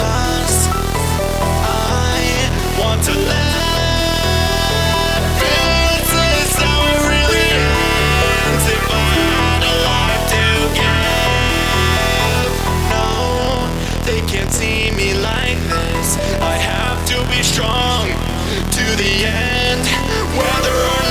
I want to live. This is how it really ends. If I had a life to give, no, they can't see me like this. I have to be strong to the end, whether or